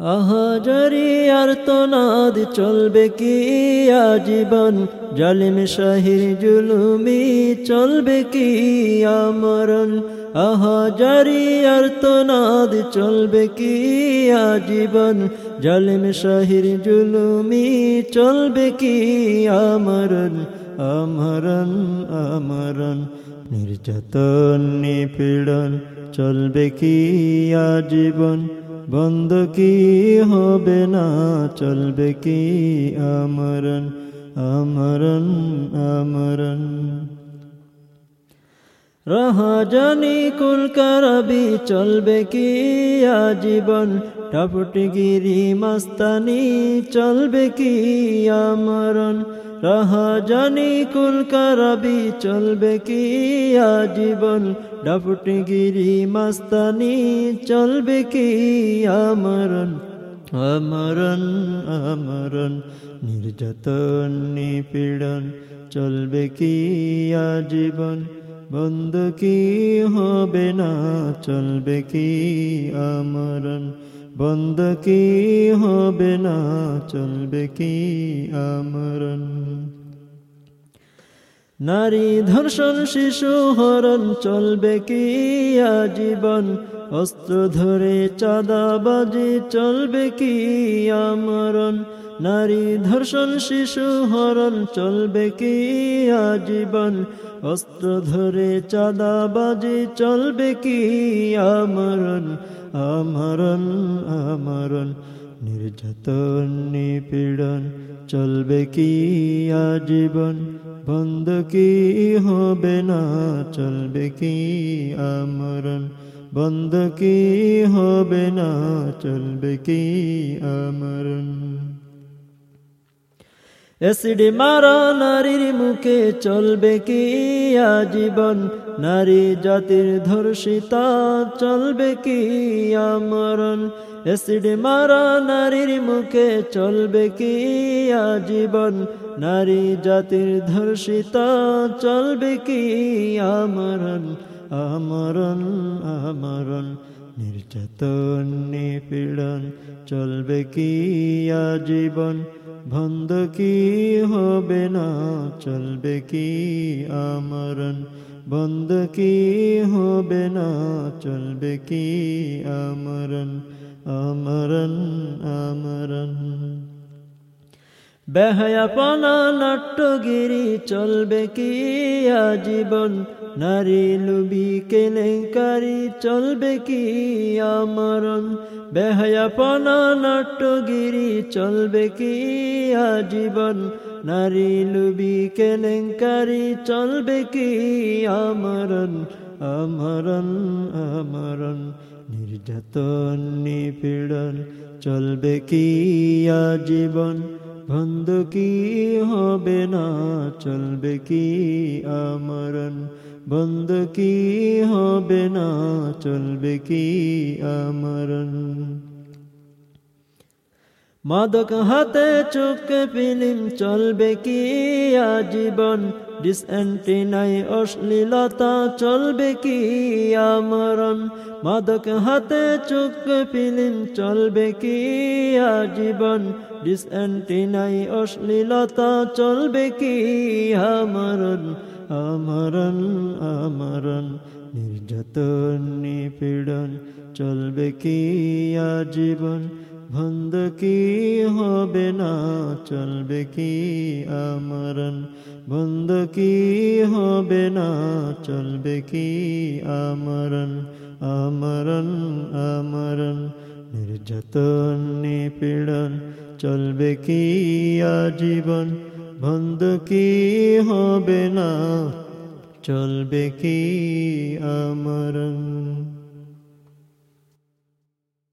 আহাজারি আর তোনাদ চলবে কি আজীবন? জালিম শাহির জুলুমি চলবে কি আমরণ? আহাজারি আর তোনাদ চলবে কি আজীবন? জালিম শাহির জুলুমি চলবে কি আমরণ? আমরণ আমরণ। নির্যাতন নিপীড়ন চলবে কি আজীবন? বন্ধ কি হবে না? চলবে কি আমরণ? আমরণ আমরণ। রাহাজানি কুলকারাবি চলবে কি আজীবন? টাপটিগিরি মাস্তানি, চলবে কি আমরণ? রাহাজানি কুলকারাবি চলবে কি আজীবন? ডাপটিগিরি মাস্তানি চলবে কি আমরণ? আমরণ আমরণ, নির্যাতন, নিপীড়ন চলবে কি আজীবন? বন্ধ কি হবে না? চলবে কি আমরণ? বন্ধ কি হবে না? চলবে কি আমরণ? নারী ধর্ষণ, শিশু হরণ, চলবে কি আজীবন? অস্ত্র ধরে চাঁদাবাজি, চলবে কি আমরণ? নারী ধর্ষণ শিশু হরণ চলবে কি আজীবন? অস্ত্র ধরে চাঁদাবাজি চলবে কি আমরণ? আমরণ আমরণ, নির্যাতন, নিপীড়ন চলবে কি আজীবন? বন্ধ কি হবে না? চলবে কি আমরণ? বন্ধ কি হবে না? চলবে কি আমরণ? এসিড মারা, নারীর মুখে চলবে কি আজীবন? নারী জাতির ধর্ষিতা চলবে কি আমরণ? এসিড মারা, নারীর মুখে চলবে কি আজীবন? নারী জাতির ধর্ষিতা চলবে কি আমরণ? আমরণ আমরণ, নির্যাতন, নিপীড়ন চলবে কি আজীবন? বন্ধ কি হবে না? চলবে কি আমরণ? বন্ধ কি হবে না? চলবে কি আমরণ? আমরণ আমরণ। বেহায়াপনা নাট্যগিরি চলবে কি আজীবন? নারী লুবি কেলেঙ্কারি চলবে কি আমরণ? বেহায়াপনা নাট্যগিরি চলবে কি আজীবন? নারী লুবি কেলেঙ্কারি চলবে কি আমরণ? আমরণ আমরণ, নির্যাতন, নিপীড়ন চলবে কি আজীবন? বন্ধ কি হবে না? চলবে কি আমরণ? বন্ধ কি হবে না? চলবে কি আমরণ? মাদক হাতে চোখে ফিলিম, চলবে কি আজীবন? ডিসএন্টিনাই অশ্লীলতা চলবে কি আমরণ মাদক হাতে চোখে ফিলিম চলবে কি আজীবন ডিসএন্টিনাই অশ্লীলতা চলবে কি আমরণ আমরণ আমরণ নির্যাতন নিপীড়ন চলবে কি আজীবন বন্ধ কি হবে না, চলবে কি আমরণ? বন্ধ কি হবে না, চলবে কি আমরণ? আমরণ আমরণ, নির্যাতন, নিপীড়ন, চলবে কি আজীবন? বন্ধ কি হবে না, চলবে কি আমরণ?